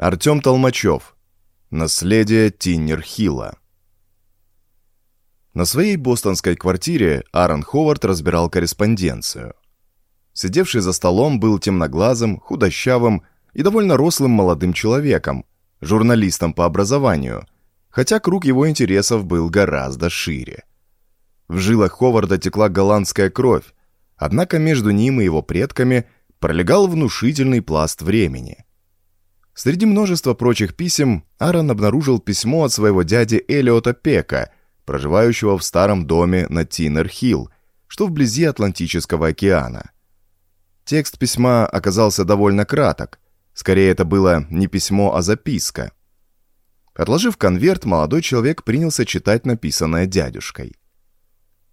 Артем Толмачев. Наследие Тиннер-Хилла. На своей бостонской квартире Аарон Ховард разбирал корреспонденцию. Сидевший за столом был темноглазым, худощавым и довольно рослым молодым человеком, журналистом по образованию, хотя круг его интересов был гораздо шире. В жилах Ховарда текла голландская кровь, однако между ним и его предками пролегал внушительный пласт времени. Среди множества прочих писем Аарон обнаружил письмо от своего дяди Элиота Пека, проживающего в старом доме на Тинер-Хилл, что вблизи Атлантического океана. Текст письма оказался довольно краток, скорее это было не письмо, а записка. Отложив конверт, молодой человек принялся читать написанное дядюшкой.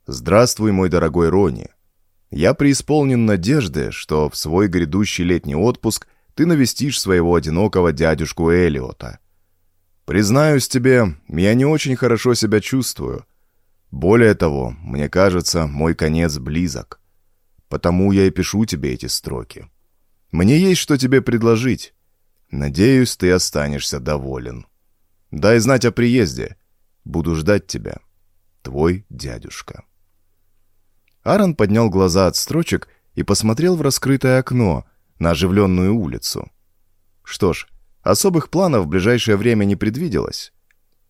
«Здравствуй, мой дорогой Рони. Я преисполнен надежды, что в свой грядущий летний отпуск ты навестишь своего одинокого дядюшку Элиота. Признаюсь тебе, я не очень хорошо себя чувствую. Более того, мне кажется, мой конец близок. Потому я и пишу тебе эти строки. Мне есть что тебе предложить. Надеюсь, ты останешься доволен. Дай знать о приезде. Буду ждать тебя. Твой дядюшка. Аарон поднял глаза от строчек и посмотрел в раскрытое окно на оживленную улицу. Что ж, особых планов в ближайшее время не предвиделось.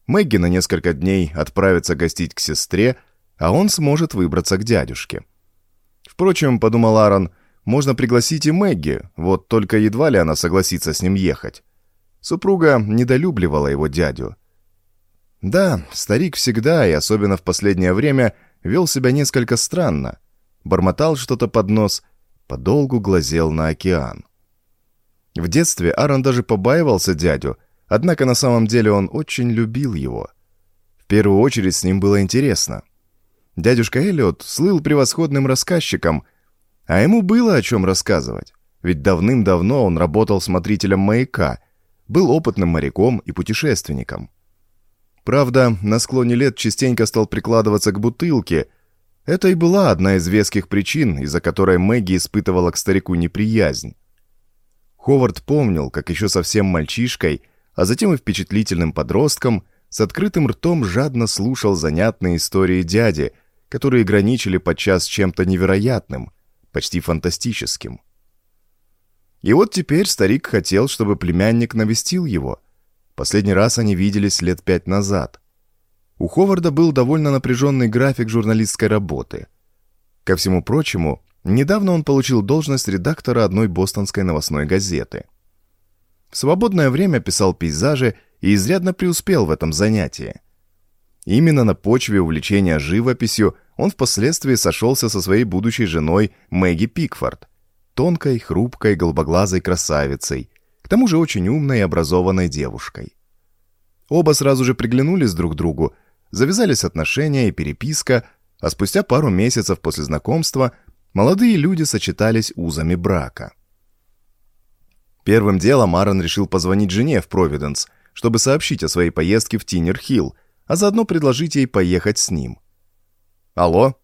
Мэгги на несколько дней отправится гостить к сестре, а он сможет выбраться к дядюшке. Впрочем, подумал Аарон, можно пригласить и Мэгги, вот только едва ли она согласится с ним ехать. Супруга недолюбливала его дядю. Да, старик всегда, и особенно в последнее время, вел себя несколько странно. Бормотал что-то под нос, подолгу глазел на океан. В детстве Аарон даже побаивался дядю, однако на самом деле он очень любил его. В первую очередь с ним было интересно. Дядюшка Эллиот слыл превосходным рассказчиком, а ему было о чем рассказывать, ведь давным-давно он работал смотрителем маяка, был опытным моряком и путешественником. Правда, на склоне лет частенько стал прикладываться к бутылке. Это и была одна из веских причин, из-за которой Мэгги испытывала к старику неприязнь. Ховард помнил, как еще совсем мальчишкой, а затем и впечатлительным подростком, с открытым ртом жадно слушал занятные истории дяди, которые граничили подчас чем-то невероятным, почти фантастическим. И вот теперь старик хотел, чтобы племянник навестил его – Последний раз они виделись лет пять назад. У Ховарда был довольно напряженный график журналистской работы. Ко всему прочему, недавно он получил должность редактора одной бостонской новостной газеты. В свободное время писал пейзажи и изрядно преуспел в этом занятии. Именно на почве увлечения живописью он впоследствии сошелся со своей будущей женой Мэгги Пикфорд, тонкой, хрупкой, голубоглазой красавицей, к тому же очень умной и образованной девушкой. Оба сразу же приглянулись друг другу, завязались отношения и переписка, а спустя пару месяцев после знакомства молодые люди сочетались узами брака. Первым делом Аарон решил позвонить жене в Провиденс, чтобы сообщить о своей поездке в Тиннер-Хилл, а заодно предложить ей поехать с ним. «Алло?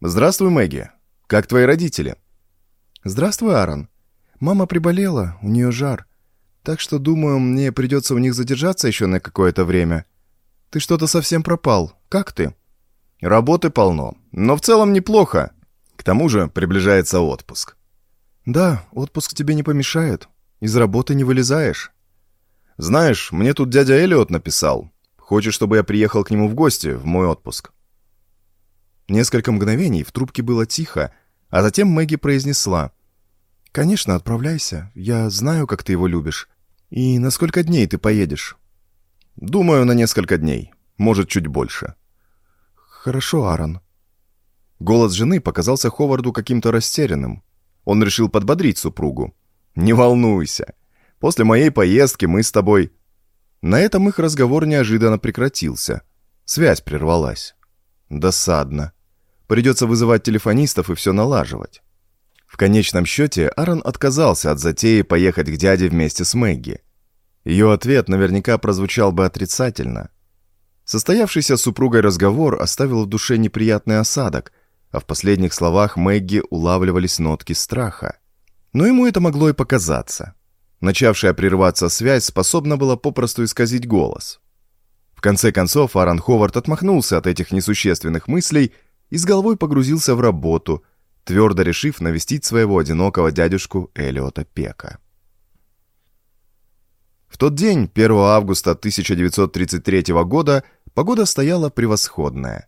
Здравствуй, Мэгги. Как твои родители?» «Здравствуй, Аарон. Мама приболела, у нее жар. Так что, думаю, мне придется у них задержаться еще на какое-то время. Ты что-то совсем пропал. Как ты?» «Работы полно, но в целом неплохо. К тому же приближается отпуск». «Да, отпуск тебе не помешает. Из работы не вылезаешь». «Знаешь, мне тут дядя Элиот написал. Хочет, чтобы я приехал к нему в гости в мой отпуск». Несколько мгновений в трубке было тихо, а затем Мэгги произнесла. «Конечно, отправляйся. Я знаю, как ты его любишь. «И на сколько дней ты поедешь?» «Думаю, на несколько дней. Может, чуть больше». «Хорошо, Аарон». Голос жены показался Ховарду каким-то растерянным. Он решил подбодрить супругу. «Не волнуйся. После моей поездки мы с тобой...» На этом их разговор неожиданно прекратился. Связь прервалась. Досадно. Придется вызывать телефонистов и все налаживать. В конечном счете Аарон отказался от затеи поехать к дяде вместе с Мэгги. Ее ответ наверняка прозвучал бы отрицательно. Состоявшийся с супругой разговор оставил в душе неприятный осадок, а в последних словах Мэгги улавливались нотки страха. Но ему это могло и показаться. Начавшая прерываться связь способна была попросту исказить голос. В конце концов, Аарон Ховард отмахнулся от этих несущественных мыслей и с головой погрузился в работу, твердо решив навестить своего одинокого дядюшку Элиота Пека. В тот день, 1 августа 1933 года, погода стояла превосходная.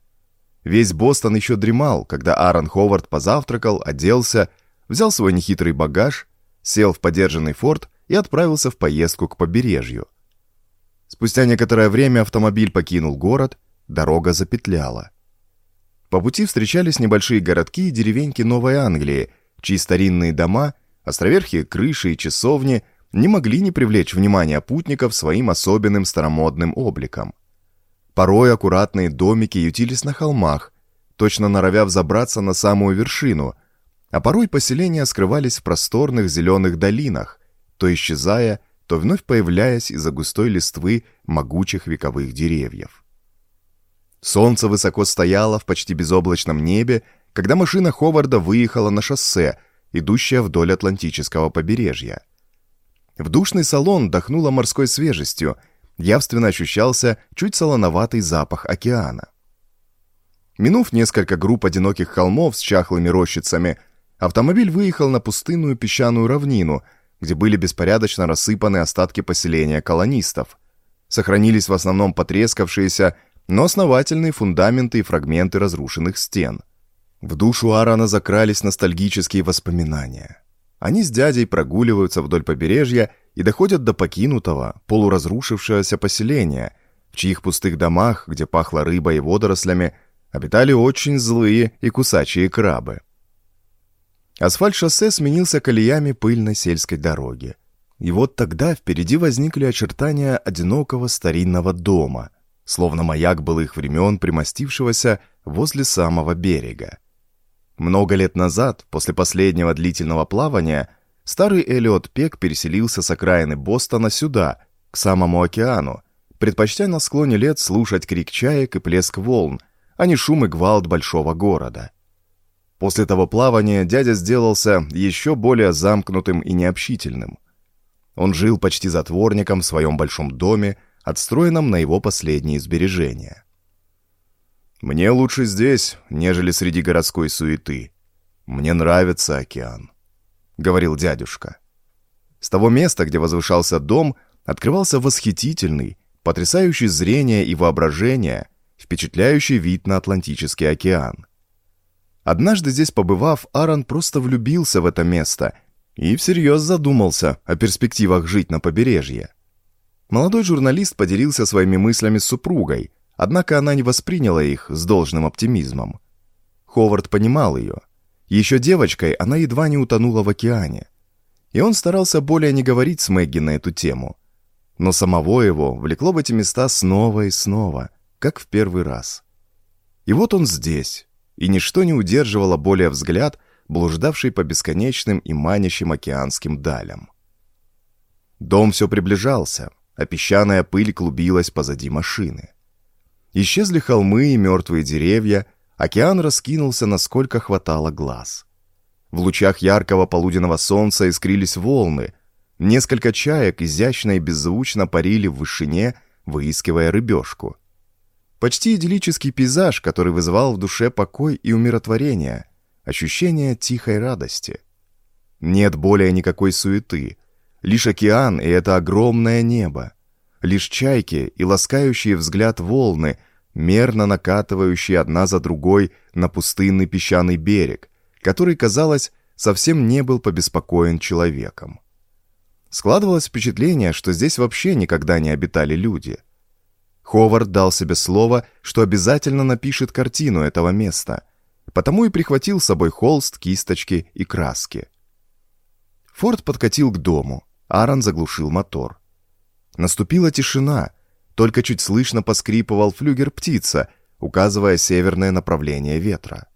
Весь Бостон еще дремал, когда Аарон Ховард позавтракал, оделся, взял свой нехитрый багаж, сел в подержанный форт и отправился в поездку к побережью. Спустя некоторое время автомобиль покинул город, дорога запетляла. По пути встречались небольшие городки и деревеньки Новой Англии, чьи старинные дома, островерхие крыши и часовни не могли не привлечь внимание путников своим особенным старомодным обликом. Порой аккуратные домики ютились на холмах, точно норовя взобраться на самую вершину, а порой поселения скрывались в просторных зеленых долинах, то исчезая, то вновь появляясь из-за густой листвы могучих вековых деревьев. Солнце высоко стояло в почти безоблачном небе, когда машина Ховарда выехала на шоссе, идущее вдоль Атлантического побережья. В душный салон дохнуло морской свежестью, явственно ощущался чуть солоноватый запах океана. Минув несколько групп одиноких холмов с чахлыми рощицами, автомобиль выехал на пустынную песчаную равнину, где были беспорядочно рассыпаны остатки поселения колонистов. Сохранились в основном потрескавшиеся, но основательные фундаменты и фрагменты разрушенных стен. В душу Аарона закрались ностальгические воспоминания. Они с дядей прогуливаются вдоль побережья и доходят до покинутого, полуразрушившегося поселения, в чьих пустых домах, где пахло рыбой и водорослями, обитали очень злые и кусачие крабы. Асфальт шоссе сменился колеями пыльной сельской дороги. И вот тогда впереди возникли очертания одинокого старинного дома, словно маяк былых времен, примостившегося возле самого берега. Много лет назад, после последнего длительного плавания, старый Элиот Пек переселился с окраины Бостона сюда, к самому океану, предпочтя на склоне лет слушать крик чаек и плеск волн, а не шум и гвалт большого города. После того плавания дядя сделался еще более замкнутым и необщительным. Он жил почти затворником в своем большом доме, отстроенном на его последние сбережения. «Мне лучше здесь, нежели среди городской суеты. Мне нравится океан», — говорил дядюшка. С того места, где возвышался дом, открывался восхитительный, потрясающий зрение и воображение, впечатляющий вид на Атлантический океан. Однажды здесь побывав, Аарон просто влюбился в это место и всерьез задумался о перспективах жить на побережье. Молодой журналист поделился своими мыслями с супругой, однако она не восприняла их с должным оптимизмом. Ховард понимал ее. Еще девочкой она едва не утонула в океане. И он старался более не говорить с Мэгги на эту тему. Но самого его влекло в эти места снова и снова, как в первый раз. И вот он здесь, и ничто не удерживало более взгляд, блуждавший по бесконечным и манящим океанским далям. Дом все приближался, а песчаная пыль клубилась позади машины. Исчезли холмы и мертвые деревья, океан раскинулся, насколько хватало глаз. В лучах яркого полуденного солнца искрились волны, несколько чаек изящно и беззвучно парили в вышине, выискивая рыбешку — Почти идиллический пейзаж, который вызывал в душе покой и умиротворение, ощущение тихой радости. Нет более никакой суеты, лишь океан и это огромное небо, лишь чайки и ласкающие взгляд волны, мерно накатывающие одна за другой на пустынный песчаный берег, который, казалось, совсем не был побеспокоен человеком. Складывалось впечатление, что здесь вообще никогда не обитали люди – Ховард дал себе слово, что обязательно напишет картину этого места, потому и прихватил с собой холст, кисточки и краски. Форд подкатил к дому, Аарон заглушил мотор. Наступила тишина, только чуть слышно поскрипывал флюгер птица, указывая северное направление ветра.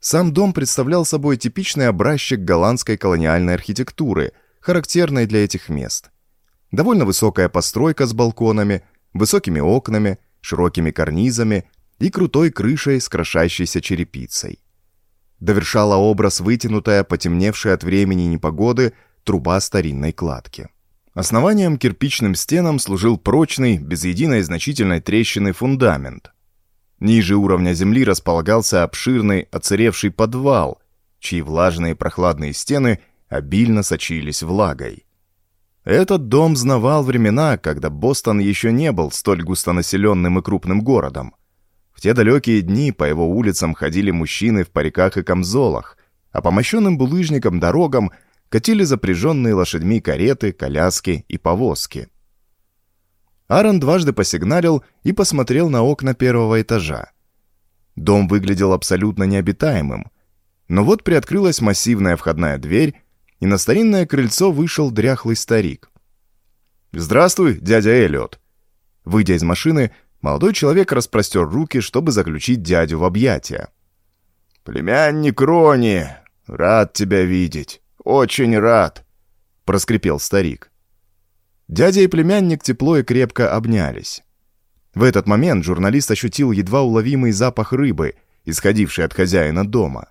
Сам дом представлял собой типичный образчик голландской колониальной архитектуры, характерной для этих мест. Довольно высокая постройка с балконами, высокими окнами, широкими карнизами и крутой крышей с крошащейся черепицей. Довершала образ вытянутая, потемневшая от времени непогоды, труба старинной кладки. Основанием кирпичным стенам служил прочный, без единой значительной трещины фундамент. Ниже уровня земли располагался обширный, оцаревший подвал, чьи влажные прохладные стены обильно сочились влагой. Этот дом знавал времена, когда Бостон еще не был столь густонаселенным и крупным городом. В те далекие дни по его улицам ходили мужчины в париках и камзолах, а по мощенным булыжникам дорогам катили запряженные лошадьми кареты, коляски и повозки. Аарон дважды посигналил и посмотрел на окна первого этажа. Дом выглядел абсолютно необитаемым, но вот приоткрылась массивная входная дверь, и на старинное крыльцо вышел дряхлый старик. «Здравствуй, дядя Эллиот!» Выйдя из машины, молодой человек распростер руки, чтобы заключить дядю в объятия. «Племянник Рони, рад тебя видеть, очень рад!» — проскрипел старик. Дядя и племянник тепло и крепко обнялись. В этот момент журналист ощутил едва уловимый запах рыбы, исходивший от хозяина дома.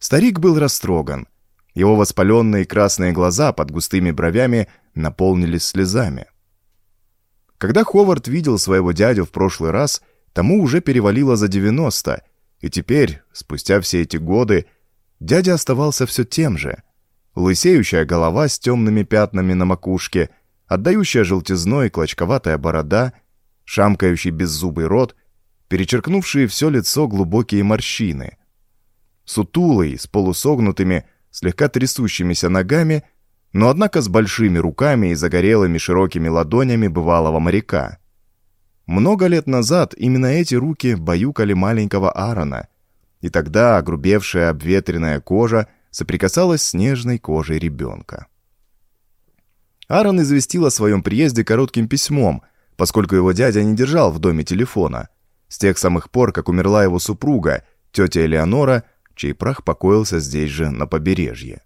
Старик был растроган. Его воспаленные красные глаза под густыми бровями наполнились слезами. Когда Ховард видел своего дядю в прошлый раз, тому уже перевалило за 90, и теперь, спустя все эти годы, дядя оставался все тем же. Лысеющая голова с темными пятнами на макушке, отдающая желтизной клочковатая борода, шамкающий беззубый рот, перечеркнувшие все лицо глубокие морщины — сутулый, с полусогнутыми, слегка трясущимися ногами, но однако с большими руками и загорелыми широкими ладонями бывалого моряка. Много лет назад именно эти руки баюкали маленького Аарона, и тогда огрубевшая обветренная кожа соприкасалась с нежной кожей ребенка. Аарон известил о своем приезде коротким письмом, поскольку его дядя не держал в доме телефона. С тех самых пор, как умерла его супруга, тетя Элеонора, чей прах покоился здесь же, на побережье.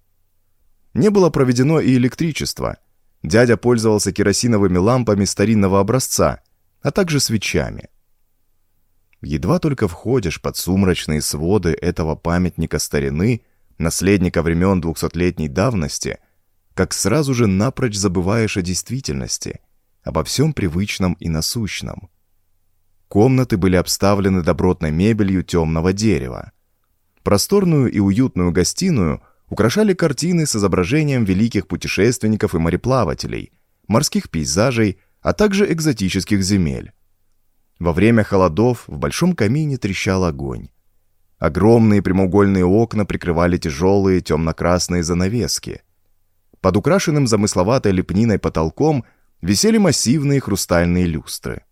Не было проведено и электричество. Дядя пользовался керосиновыми лампами старинного образца, а также свечами. Едва только входишь под сумрачные своды этого памятника старины, наследника времен двухсотлетней давности, как сразу же напрочь забываешь о действительности, обо всем привычном и насущном. Комнаты были обставлены добротной мебелью темного дерева. Просторную и уютную гостиную украшали картины с изображением великих путешественников и мореплавателей, морских пейзажей, а также экзотических земель. Во время холодов в большом камине трещал огонь. Огромные прямоугольные окна прикрывали тяжелые темно-красные занавески. Под украшенным замысловатой лепниной потолком висели массивные хрустальные люстры.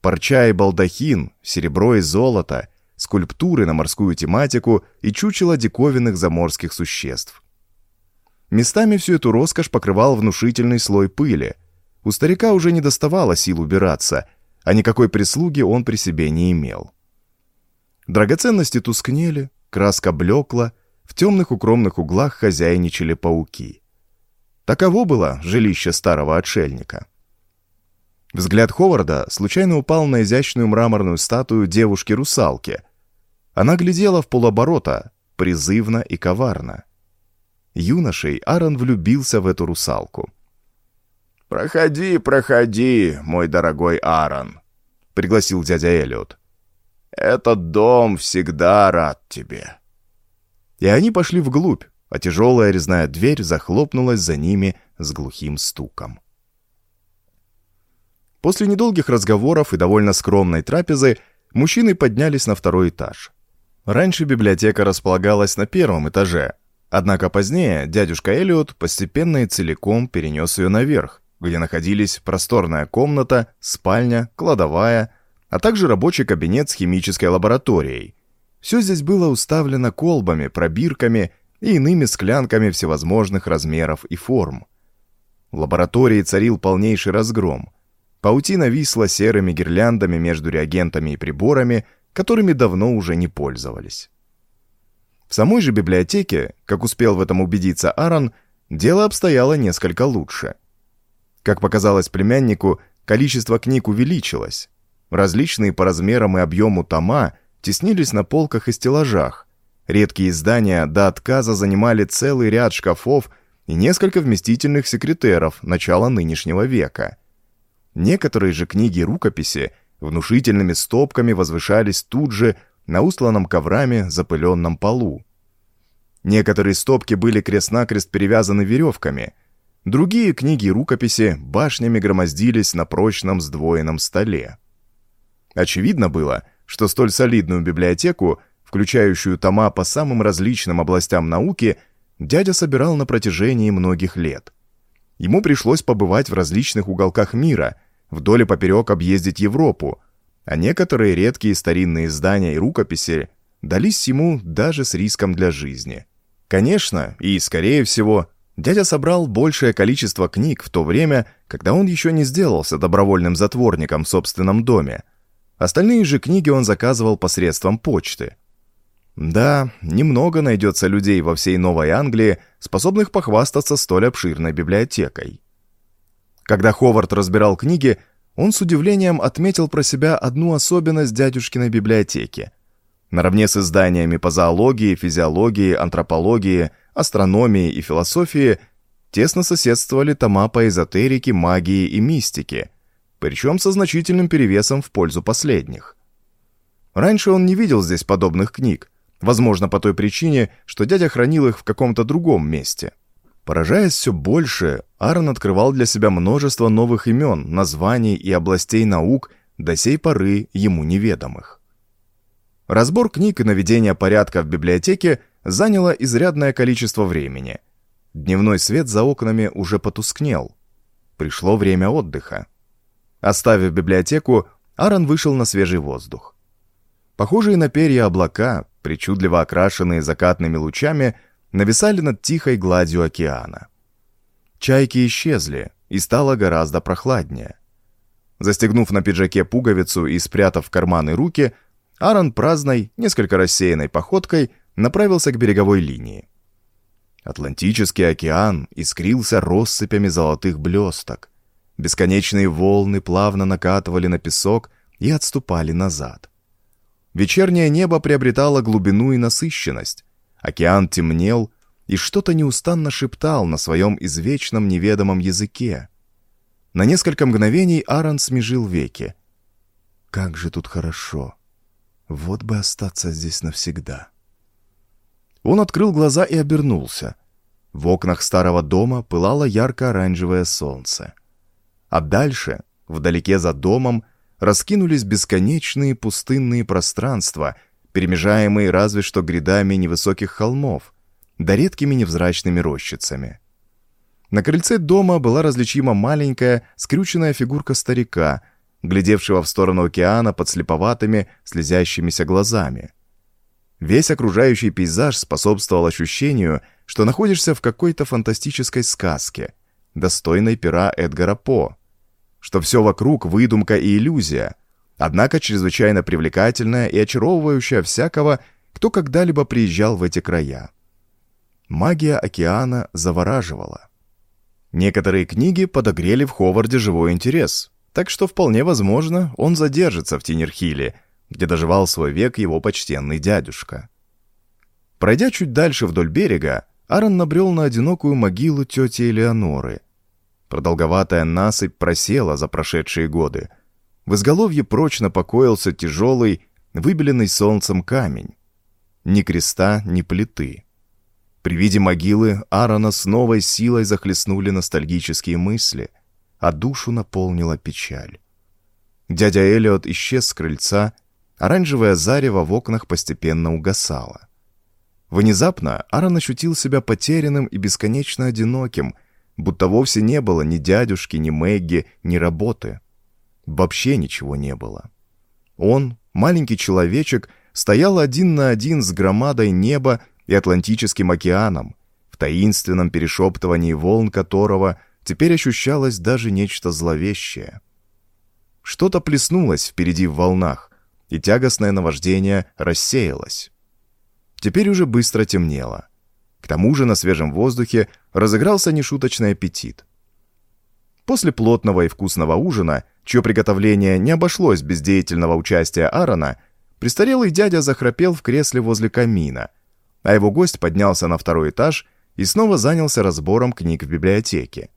Парча и балдахин, серебро и золото — скульптуры на морскую тематику и чучело диковинных заморских существ. Местами всю эту роскошь покрывал внушительный слой пыли. У старика уже не доставало сил убираться, а никакой прислуги он при себе не имел. Драгоценности тускнели, краска блекла, в темных укромных углах хозяйничали пауки. Таково было жилище старого отшельника. Взгляд Ховарда случайно упал на изящную мраморную статую девушки-русалки, она глядела в полоборота, призывно и коварно. Юношей Аарон влюбился в эту русалку. «Проходи, проходи, мой дорогой Аарон», — пригласил дядя Эллиот. «Этот дом всегда рад тебе». И они пошли вглубь, а тяжелая резная дверь захлопнулась за ними с глухим стуком. После недолгих разговоров и довольно скромной трапезы мужчины поднялись на второй этаж. Раньше библиотека располагалась на первом этаже, однако позднее дядюшка Элиот постепенно и целиком перенес ее наверх, где находились просторная комната, спальня, кладовая, а также рабочий кабинет с химической лабораторией. Все здесь было уставлено колбами, пробирками и иными склянками всевозможных размеров и форм. В лаборатории царил полнейший разгром. Паутина висла серыми гирляндами между реагентами и приборами – которыми давно уже не пользовались. В самой же библиотеке, как успел в этом убедиться Аарон, дело обстояло несколько лучше. Как показалось племяннику, количество книг увеличилось. Различные по размерам и объему тома теснились на полках и стеллажах. Редкие издания до отказа занимали целый ряд шкафов и несколько вместительных секретеров начала нынешнего века. Некоторые же книги и рукописи внушительными стопками возвышались тут же на устланном коврами запыленном полу. Некоторые стопки были крест-накрест перевязаны веревками, другие книги и рукописи башнями громоздились на прочном сдвоенном столе. Очевидно было, что столь солидную библиотеку, включающую тома по самым различным областям науки, дядя собирал на протяжении многих лет. Ему пришлось побывать в различных уголках мира, вдоль и поперек объездить Европу, а некоторые редкие старинные издания и рукописи дались ему даже с риском для жизни. Конечно, и, скорее всего, дядя собрал большее количество книг в то время, когда он еще не сделался добровольным затворником в собственном доме. Остальные же книги он заказывал посредством почты. Да, немного найдется людей во всей Новой Англии, способных похвастаться столь обширной библиотекой. Когда Ховард разбирал книги, он с удивлением отметил про себя одну особенность дядюшкиной библиотеки. Наравне с изданиями по зоологии, физиологии, антропологии, астрономии и философии тесно соседствовали тома по эзотерике, магии и мистике, причем со значительным перевесом в пользу последних. Раньше он не видел здесь подобных книг, возможно, по той причине, что дядя хранил их в каком-то другом месте. Поражаясь все больше, Аарон открывал для себя множество новых имен, названий и областей наук, до сей поры ему неведомых. Разбор книг и наведение порядка в библиотеке заняло изрядное количество времени. Дневной свет за окнами уже потускнел. Пришло время отдыха. Оставив библиотеку, Аарон вышел на свежий воздух. Похожие на перья облака, причудливо окрашенные закатными лучами, нависали над тихой гладью океана. Чайки исчезли, и стало гораздо прохладнее. Застегнув на пиджаке пуговицу и спрятав в карманы руки, Аарон праздной, несколько рассеянной походкой направился к береговой линии. Атлантический океан искрился россыпями золотых блесток. Бесконечные волны плавно накатывали на песок и отступали назад. Вечернее небо приобретало глубину и насыщенность. Океан темнел и что-то неустанно шептал на своем извечном неведомом языке. На несколько мгновений Аарон смежил веки. «Как же тут хорошо!» Вот бы остаться здесь навсегда. Он открыл глаза и обернулся. В окнах старого дома пылало ярко-оранжевое солнце. А дальше, вдалеке за домом, раскинулись бесконечные пустынные пространства, перемежаемые разве что грядами невысоких холмов, да редкими невзрачными рощицами. На крыльце дома была различима маленькая, скрюченная фигурка старика — глядевшего в сторону океана под слеповатыми, слезящимися глазами. Весь окружающий пейзаж способствовал ощущению, что находишься в какой-то фантастической сказке, достойной пера Эдгара По, что все вокруг выдумка и иллюзия, однако чрезвычайно привлекательная и очаровывающая всякого, кто когда-либо приезжал в эти края. Магия океана завораживала. Некоторые книги подогрели в Ховарде живой интерес, так что вполне возможно, он задержится в Тинерхиле, где доживал свой век его почтенный дядюшка. Пройдя чуть дальше вдоль берега, Аарон набрел на одинокую могилу тети Элеоноры. Продолговатая насыпь просела за прошедшие годы. В изголовье прочно покоился тяжелый, выбеленный солнцем камень. Ни креста, ни плиты. При виде могилы Аарона с новой силой захлестнули ностальгические мысли — а душу наполнила печаль. Дядя Элиот исчез с крыльца, оранжевое зарево в окнах постепенно угасало. Внезапно Аарон ощутил себя потерянным и бесконечно одиноким, будто вовсе не было ни дядюшки, ни Мэгги, ни работы. Вообще ничего не было. Он, маленький человечек, стоял один на один с громадой неба и Атлантическим океаном, в таинственном перешептывании волн которого теперь ощущалось даже нечто зловещее. Что-то плеснулось впереди в волнах, и тягостное наваждение рассеялось. Теперь уже быстро темнело. Тому же на свежем воздухе разыгрался нешуточный аппетит. После плотного и вкусного ужина, чье приготовление не обошлось без деятельного участия Аарона, престарелый дядя захрапел в кресле возле камина, а его гость поднялся на второй этаж и снова занялся разбором книг в библиотеке.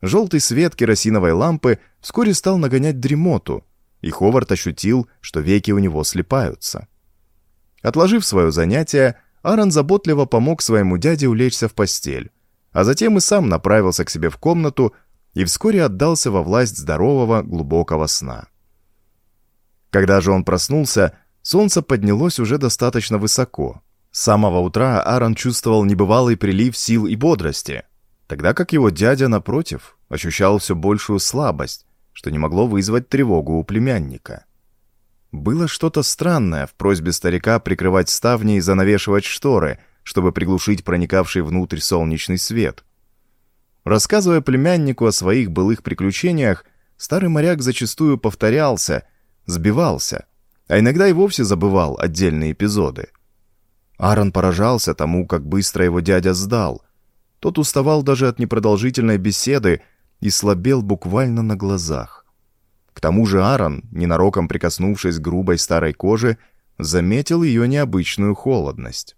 Желтый свет керосиновой лампы вскоре стал нагонять дремоту, и Ховард ощутил, что веки у него слепаются. Отложив свое занятие, Аарон заботливо помог своему дяде улечься в постель, а затем и сам направился к себе в комнату и вскоре отдался во власть здорового глубокого сна. Когда же он проснулся, солнце поднялось уже достаточно высоко. С самого утра Аарон чувствовал небывалый прилив сил и бодрости, тогда как его дядя, напротив, ощущал все большую слабость, что не могло вызвать тревогу у племянника. Было что-то странное в просьбе старика прикрывать ставни и занавешивать шторы, чтобы приглушить проникавший внутрь солнечный свет. Рассказывая племяннику о своих былых приключениях, старый моряк зачастую повторялся, сбивался, а иногда и вовсе забывал отдельные эпизоды. Аарон поражался тому, как быстро его дядя сдал. Тот уставал даже от непродолжительной беседы и слабел буквально на глазах. К тому же Аарон, ненароком прикоснувшись к грубой старой коже, заметил ее необычную холодность.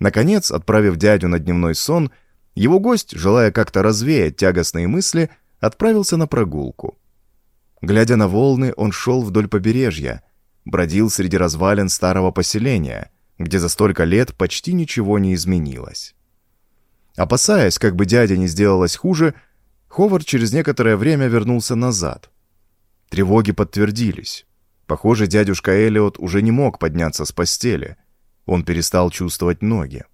Наконец, отправив дядю на дневной сон, его гость, желая как-то развеять тягостные мысли, отправился на прогулку. Глядя на волны, он шел вдоль побережья, бродил среди развалин старого поселения, где за столько лет почти ничего не изменилось. Опасаясь, как бы дядя не сделалось хуже, Ховард через некоторое время вернулся назад — Тревоги подтвердились. Похоже, дядюшка Элиот уже не мог подняться с постели. Он перестал чувствовать ноги.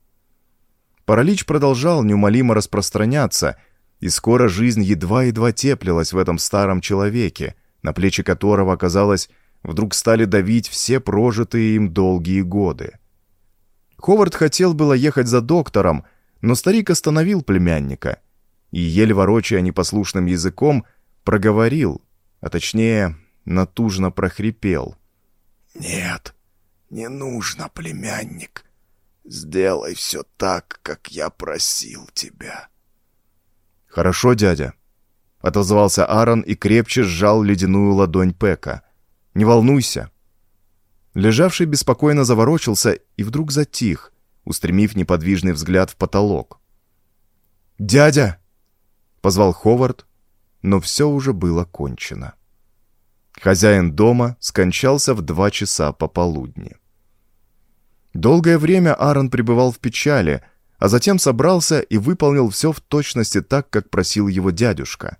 Паралич продолжал неумолимо распространяться, и скоро жизнь едва-едва теплилась в этом старом человеке, на плечи которого, казалось, вдруг стали давить все прожитые им долгие годы. Ховард хотел было ехать за доктором, но старик остановил племянника и, еле ворочая непослушным языком, проговорил, а точнее, натужно прохрипел. «Нет, не нужно, племянник. Сделай все так, как я просил тебя». «Хорошо, дядя», — отозвался Аарон и крепче сжал ледяную ладонь Пека. «Не волнуйся». Лежавший беспокойно заворочился и вдруг затих, устремив неподвижный взгляд в потолок. «Дядя!» — позвал Ховард, но все уже было кончено. Хозяин дома скончался в два часа пополудни. Долгое время Аарон пребывал в печали, а затем собрался и выполнил все в точности так, как просил его дядюшка.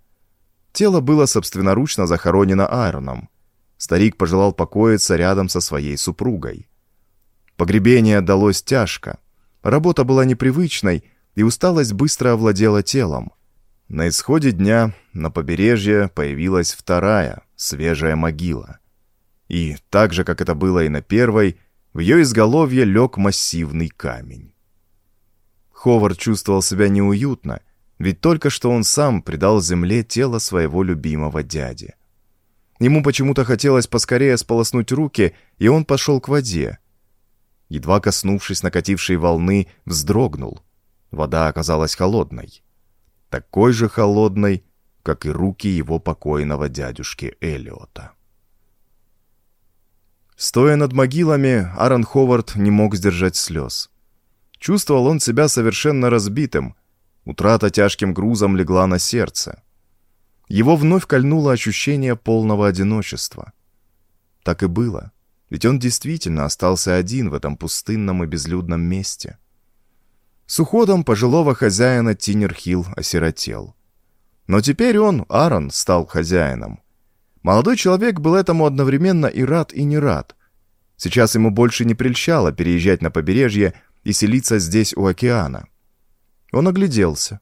Тело было собственноручно захоронено Аароном. Старик пожелал покоиться рядом со своей супругой. Погребение далось тяжко. Работа была непривычной, и усталость быстро овладела телом. На исходе дня на побережье появилась вторая, свежая могила. И так же, как это было и на первой, в ее изголовье лег массивный камень. Ховард чувствовал себя неуютно, ведь только что он сам предал земле тело своего любимого дяди. Ему почему-то хотелось поскорее сполоснуть руки, и он пошел к воде. Едва коснувшись накатившей волны, вздрогнул. Вода оказалась холодной такой же холодной, как и руки его покойного дядюшки Элиота. Стоя над могилами, Аарон Ховард не мог сдержать слез. Чувствовал он себя совершенно разбитым, утрата тяжким грузом легла на сердце. Его вновь кольнуло ощущение полного одиночества. Так и было, ведь он действительно остался один в этом пустынном и безлюдном месте — с уходом пожилого хозяина Тинерхилл осиротел. Но теперь он, Аарон, стал хозяином. Молодой человек был этому одновременно и рад, и не рад. Сейчас ему больше не прельщало переезжать на побережье и селиться здесь у океана. Он огляделся.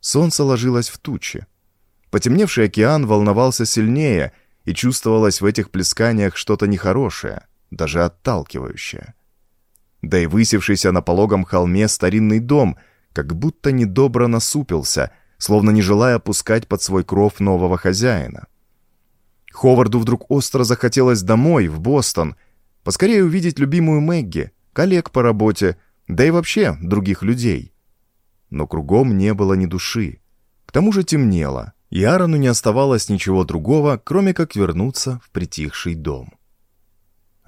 Солнце ложилось в тучи. Потемневший океан волновался сильнее, и чувствовалось в этих плесканиях что-то нехорошее, даже отталкивающее да и высевшийся на пологом холме старинный дом как будто недобро насупился, словно не желая опускать под свой кров нового хозяина. Ховарду вдруг остро захотелось домой, в Бостон, поскорее увидеть любимую Мэгги, коллег по работе, да и вообще других людей. Но кругом не было ни души. К тому же темнело, и Аарону не оставалось ничего другого, кроме как вернуться в притихший дом.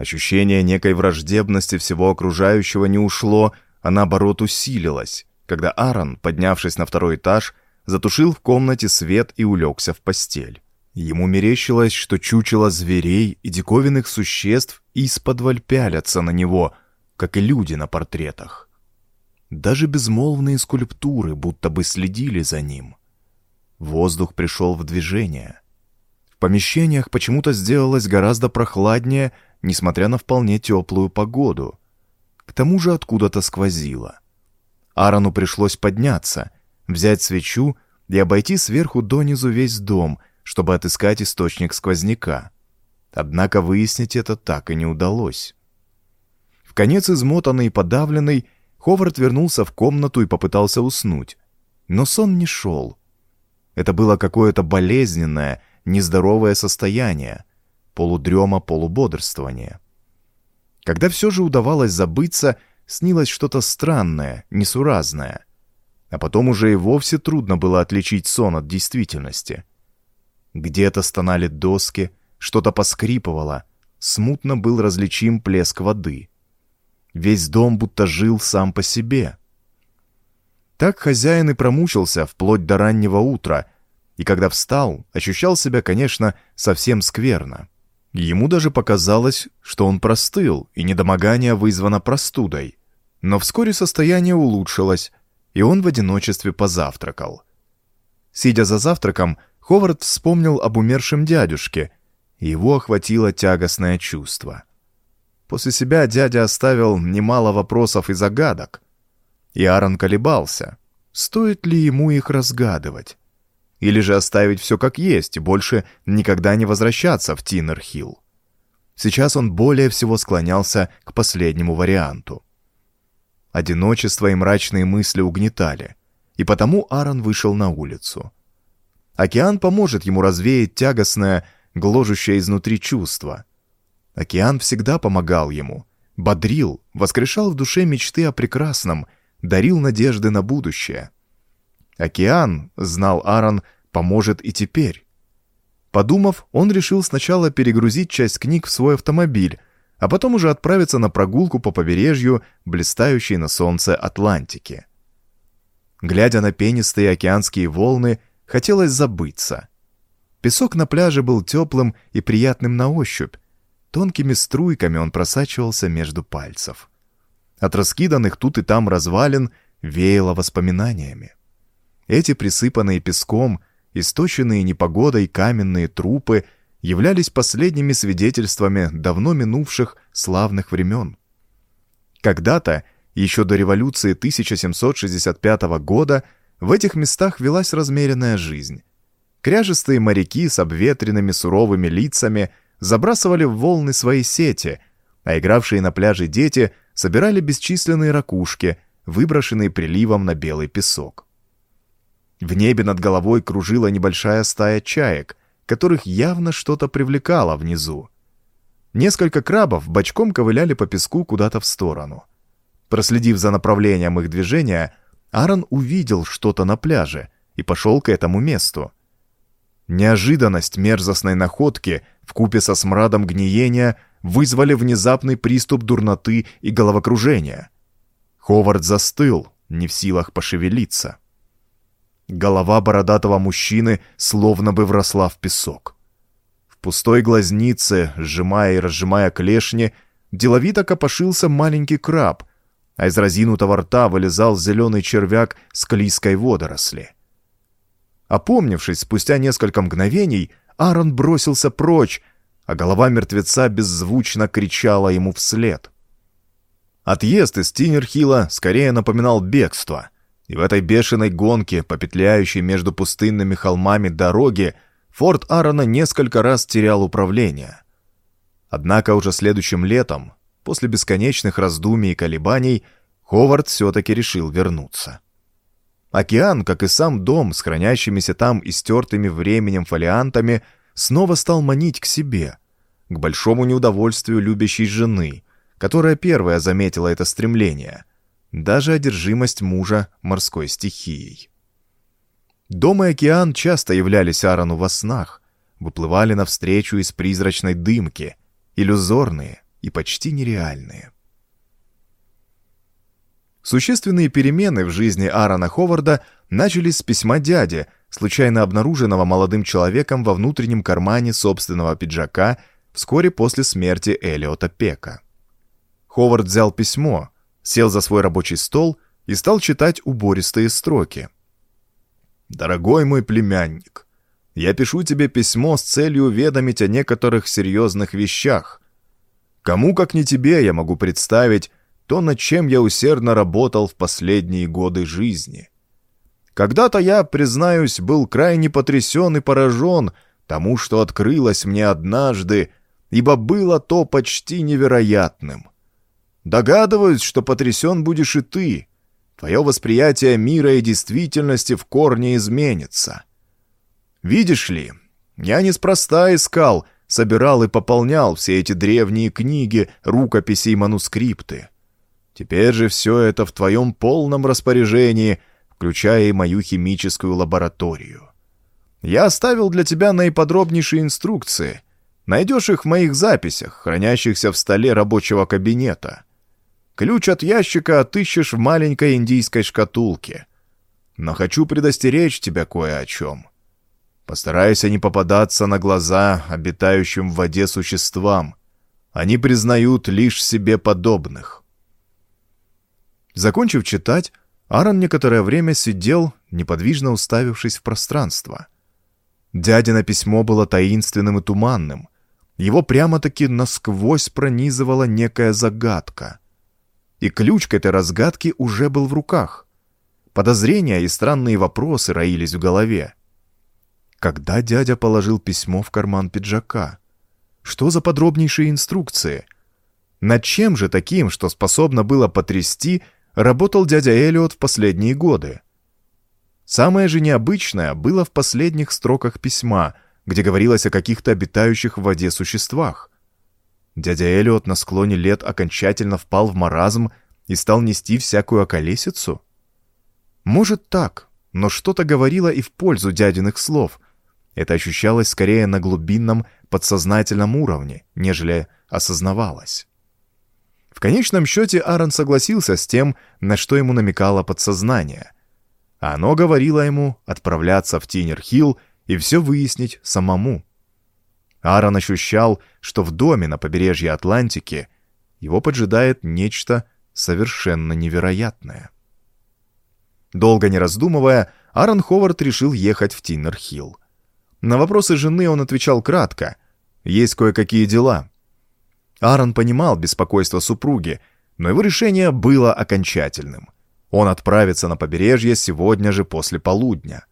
Ощущение некой враждебности всего окружающего не ушло, а наоборот усилилось, когда Аарон, поднявшись на второй этаж, затушил в комнате свет и улегся в постель. Ему мерещилось, что чучело зверей и диковинных существ из-под пялятся на него, как и люди на портретах. Даже безмолвные скульптуры будто бы следили за ним. Воздух пришел в движение. В помещениях почему-то сделалось гораздо прохладнее, несмотря на вполне теплую погоду. К тому же откуда-то сквозило. Аарону пришлось подняться, взять свечу и обойти сверху донизу весь дом — чтобы отыскать источник сквозняка. Однако выяснить это так и не удалось. В конец измотанный и подавленный, Ховард вернулся в комнату и попытался уснуть. Но сон не шел. Это было какое-то болезненное, нездоровое состояние, полудрема, полубодрствование. Когда все же удавалось забыться, снилось что-то странное, несуразное. А потом уже и вовсе трудно было отличить сон от действительности. Где-то стонали доски, что-то поскрипывало, смутно был различим плеск воды. Весь дом будто жил сам по себе. Так хозяин и промучился вплоть до раннего утра, и когда встал, ощущал себя, конечно, совсем скверно. Ему даже показалось, что он простыл, и недомогание вызвано простудой. Но вскоре состояние улучшилось, и он в одиночестве позавтракал. Сидя за завтраком, Ховард вспомнил об умершем дядюшке, и его охватило тягостное чувство. После себя дядя оставил немало вопросов и загадок, и Аарон колебался, стоит ли ему их разгадывать, или же оставить все как есть и больше никогда не возвращаться в Тиннер-Хилл. Сейчас он более всего склонялся к последнему варианту. Одиночество и мрачные мысли угнетали, и потому Аарон вышел на улицу. Океан поможет ему развеять тягостное, гложущее изнутри чувство. Океан всегда помогал ему, бодрил, воскрешал в душе мечты о прекрасном, дарил надежды на будущее. Океан, знал Аарон, поможет и теперь. Подумав, он решил сначала перегрузить часть книг в свой автомобиль, а потом уже отправиться на прогулку по побережью, блистающей на солнце Атлантики. Глядя на пенистые океанские волны, Хотелось забыться. Песок на пляже был теплым и приятным на ощупь. Тонкими струйками он просачивался между пальцев. От раскиданных тут и там развалин веяло воспоминаниями. Эти присыпанные песком, источенные непогодой каменные трупы являлись последними свидетельствами давно минувших славных времен. Когда-то, еще до революции 1765 года, в этих местах велась размеренная жизнь. Кряжестые моряки с обветренными суровыми лицами забрасывали в волны свои сети, а игравшие на пляже дети собирали бесчисленные ракушки, выброшенные приливом на белый песок. В небе над головой кружила небольшая стая чаек, которых явно что-то привлекало внизу. Несколько крабов бочком ковыляли по песку куда-то в сторону. Проследив за направлением их движения, Аарон увидел что-то на пляже и пошел к этому месту. Неожиданность мерзостной находки в купе со смрадом гниения вызвали внезапный приступ дурноты и головокружения. Ховард застыл, не в силах пошевелиться. Голова бородатого мужчины словно бы вросла в песок. В пустой глазнице, сжимая и разжимая клешни, деловито копошился маленький краб, а из разинутого рта вылезал зеленый червяк склизкой водоросли. Опомнившись спустя несколько мгновений, Аарон бросился прочь, а голова мертвеца беззвучно кричала ему вслед. Отъезд из Тинерхила скорее напоминал бегство, и в этой бешеной гонке, попетляющей между пустынными холмами дороги, форт Аарона несколько раз терял управление. Однако уже следующим летом, После бесконечных раздумий и колебаний Ховард все-таки решил вернуться. Океан, как и сам дом с хранящимися там истертыми временем фолиантами, снова стал манить к себе, к большому неудовольствию любящей жены, которая первая заметила это стремление, даже одержимость мужа морской стихией. Дом и океан часто являлись Аарону во снах, выплывали навстречу из призрачной дымки, иллюзорные, и почти нереальные. Существенные перемены в жизни Аарона Ховарда начались с письма дяди, случайно обнаруженного молодым человеком во внутреннем кармане собственного пиджака вскоре после смерти Элиота Пека. Ховард взял письмо, сел за свой рабочий стол и стал читать убористые строки. «Дорогой мой племянник, я пишу тебе письмо с целью уведомить о некоторых серьезных вещах. Кому, как не тебе, я могу представить то, над чем я усердно работал в последние годы жизни. Когда-то я, признаюсь, был крайне потрясен и поражен тому, что открылось мне однажды, ибо было то почти невероятным. Догадываюсь, что потрясен будешь и ты. Твое восприятие мира и действительности в корне изменится. Видишь ли, я неспроста искал, собирал и пополнял все эти древние книги, рукописи и манускрипты. Теперь же все это в твоем полном распоряжении, включая и мою химическую лабораторию. Я оставил для тебя наиподробнейшие инструкции. Найдешь их в моих записях, хранящихся в столе рабочего кабинета. Ключ от ящика отыщешь в маленькой индийской шкатулке. Но хочу предостеречь тебя кое о чем. Постарайся не попадаться на глаза обитающим в воде существам. Они признают лишь себе подобных. Закончив читать, Аарон некоторое время сидел, неподвижно уставившись в пространство. Дядино письмо было таинственным и туманным. Его прямо-таки насквозь пронизывала некая загадка и ключ к этой разгадке уже был в руках. Подозрения и странные вопросы роились в голове. Когда дядя положил письмо в карман пиджака? Что за подробнейшие инструкции? Над чем же таким, что способно было потрясти, работал дядя Элиот в последние годы? Самое же необычное было в последних строках письма, где говорилось о каких-то обитающих в воде существах. Дядя Элиот на склоне лет окончательно впал в маразм и стал нести всякую околесицу? Может так, но что-то говорило и в пользу дядиных слов. Это ощущалось скорее на глубинном подсознательном уровне, нежели осознавалось. В конечном счете Аарон согласился с тем, на что ему намекало подсознание. оно говорило ему отправляться в Тинер-Хилл и все выяснить самому. Аарон ощущал, что в доме на побережье Атлантики его поджидает нечто совершенно невероятное. Долго не раздумывая, Аарон Ховард решил ехать в Тинер-Хилл. На вопросы жены он отвечал кратко. «Есть кое-какие дела». Аарон понимал беспокойство супруги, но его решение было окончательным. Он отправится на побережье сегодня же после полудня.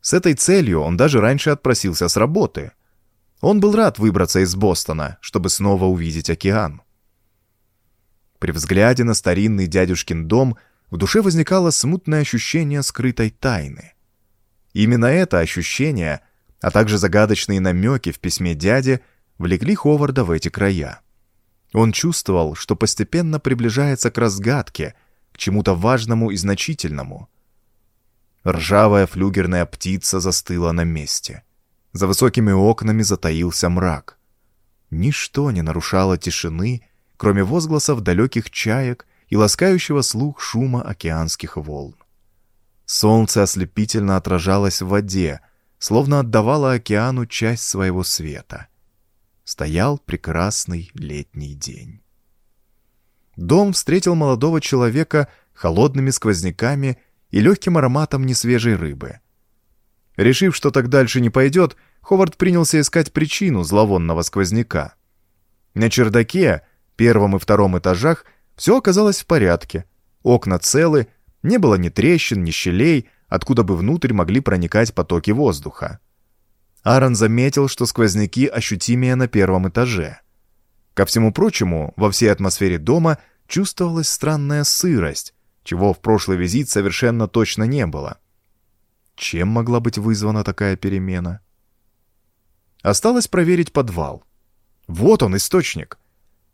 С этой целью он даже раньше отпросился с работы. Он был рад выбраться из Бостона, чтобы снова увидеть океан. При взгляде на старинный дядюшкин дом в душе возникало смутное ощущение скрытой тайны. Именно это ощущение, а также загадочные намеки в письме дяди, влекли Ховарда в эти края. Он чувствовал, что постепенно приближается к разгадке, к чему-то важному и значительному. Ржавая флюгерная птица застыла на месте. За высокими окнами затаился мрак. Ничто не нарушало тишины, кроме возгласов далеких чаек и ласкающего слух шума океанских волн. Солнце ослепительно отражалось в воде, словно отдавало океану часть своего света. Стоял прекрасный летний день. Дом встретил молодого человека холодными сквозняками и легким ароматом несвежей рыбы — Решив, что так дальше не пойдет, Ховард принялся искать причину зловонного сквозняка. На чердаке, первом и втором этажах, все оказалось в порядке. Окна целы, не было ни трещин, ни щелей, откуда бы внутрь могли проникать потоки воздуха. Аарон заметил, что сквозняки ощутимее на первом этаже. Ко всему прочему, во всей атмосфере дома чувствовалась странная сырость, чего в прошлый визит совершенно точно не было. Чем могла быть вызвана такая перемена? Осталось проверить подвал. Вот он, источник.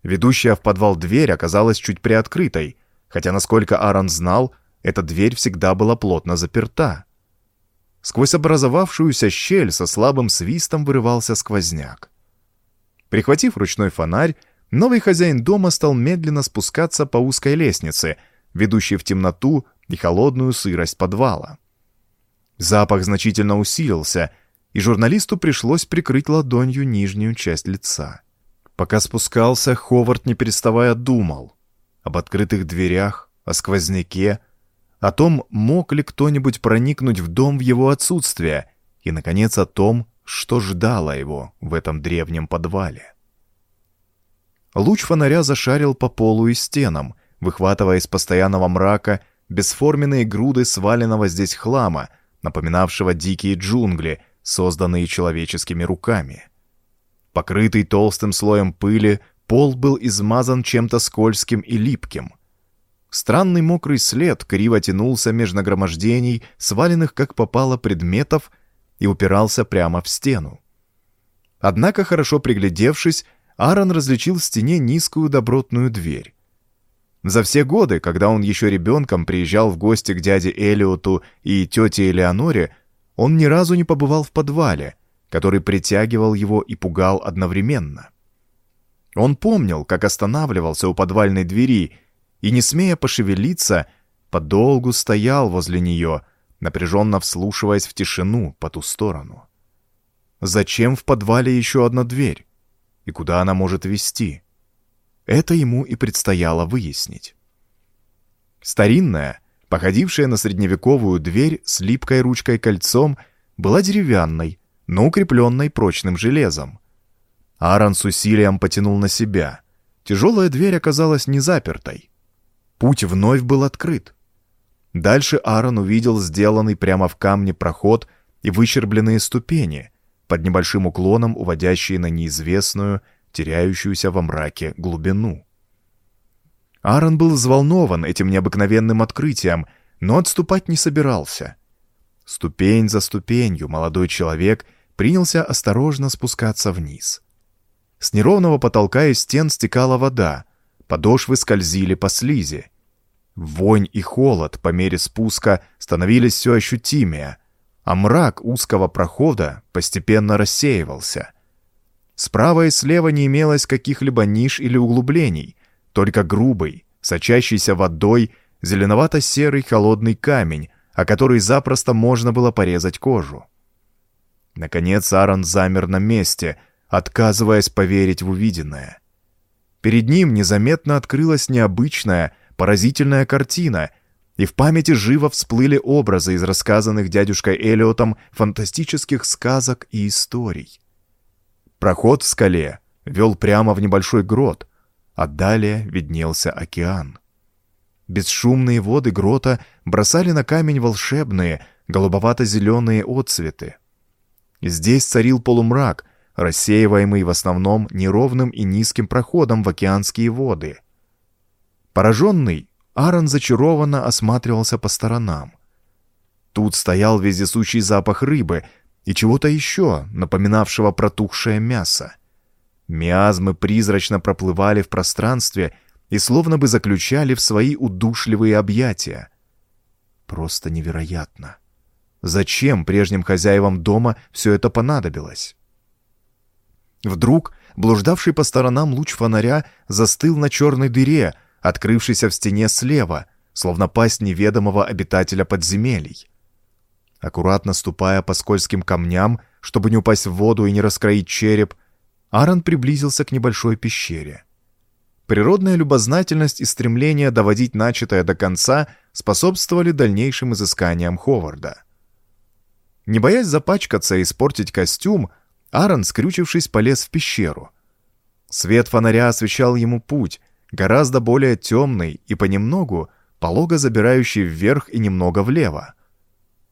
Ведущая в подвал дверь оказалась чуть приоткрытой, хотя, насколько Аарон знал, эта дверь всегда была плотно заперта. Сквозь образовавшуюся щель со слабым свистом вырывался сквозняк. Прихватив ручной фонарь, новый хозяин дома стал медленно спускаться по узкой лестнице, ведущий в темноту и холодную сырость подвала. Запах значительно усилился, и журналисту пришлось прикрыть ладонью нижнюю часть лица. Пока спускался, Ховард, не переставая, думал об открытых дверях, о сквозняке, о том, мог ли кто-нибудь проникнуть в дом в его отсутствие, и, наконец, о том, что ждало его в этом древнем подвале. Луч фонаря зашарил по полу и стенам, выхватывая из постоянного мрака бесформенные груды сваленного здесь хлама, напоминавшего дикие джунгли, созданные человеческими руками. Покрытый толстым слоем пыли, пол был измазан чем-то скользким и липким. Странный мокрый след криво тянулся между нагромождений, сваленных как попало предметов, и упирался прямо в стену. Однако, хорошо приглядевшись, Аарон различил в стене низкую добротную дверь. За все годы, когда он еще ребенком приезжал в гости к дяде Элиоту и тете Элеоноре, он ни разу не побывал в подвале, который притягивал его и пугал одновременно. Он помнил, как останавливался у подвальной двери и, не смея пошевелиться, подолгу стоял возле нее, напряженно вслушиваясь в тишину по ту сторону. Зачем в подвале еще одна дверь? и куда она может вести. Это ему и предстояло выяснить. Старинная, походившая на средневековую дверь с липкой ручкой-кольцом, была деревянной, но укрепленной прочным железом. Аарон с усилием потянул на себя. Тяжелая дверь оказалась не запертой. Путь вновь был открыт. Дальше Аарон увидел сделанный прямо в камне проход и выщербленные ступени, под небольшим уклоном уводящие на неизвестную, теряющуюся во мраке глубину. Аарон был взволнован этим необыкновенным открытием, но отступать не собирался. Ступень за ступенью молодой человек принялся осторожно спускаться вниз. С неровного потолка и стен стекала вода, подошвы скользили по слизи. Вонь и холод по мере спуска становились все ощутимее — а мрак узкого прохода постепенно рассеивался. Справа и слева не имелось каких-либо ниш или углублений, только грубый, сочащийся водой, зеленовато-серый холодный камень, о который запросто можно было порезать кожу. Наконец Аарон замер на месте, отказываясь поверить в увиденное. Перед ним незаметно открылась необычная, поразительная картина — и в памяти живо всплыли образы из рассказанных дядюшкой Элиотом фантастических сказок и историй. Проход в скале вел прямо в небольшой грот, а далее виднелся океан. Бесшумные воды грота бросали на камень волшебные, голубовато-зеленые отцветы. Здесь царил полумрак, рассеиваемый в основном неровным и низким проходом в океанские воды. Пораженный, Аарон зачарованно осматривался по сторонам. Тут стоял вездесущий запах рыбы и чего-то еще, напоминавшего протухшее мясо. Миазмы призрачно проплывали в пространстве и словно бы заключали в свои удушливые объятия. Просто невероятно. Зачем прежним хозяевам дома все это понадобилось? Вдруг, блуждавший по сторонам луч фонаря, застыл на черной дыре, открывшийся в стене слева, словно пасть неведомого обитателя подземелий. Аккуратно ступая по скользким камням, чтобы не упасть в воду и не раскроить череп, Аарон приблизился к небольшой пещере. Природная любознательность и стремление доводить начатое до конца способствовали дальнейшим изысканиям Ховарда. Не боясь запачкаться и испортить костюм, Аарон, скрючившись, полез в пещеру. Свет фонаря освещал ему путь, гораздо более темный и понемногу полого забирающий вверх и немного влево.